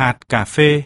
hạt cà phê.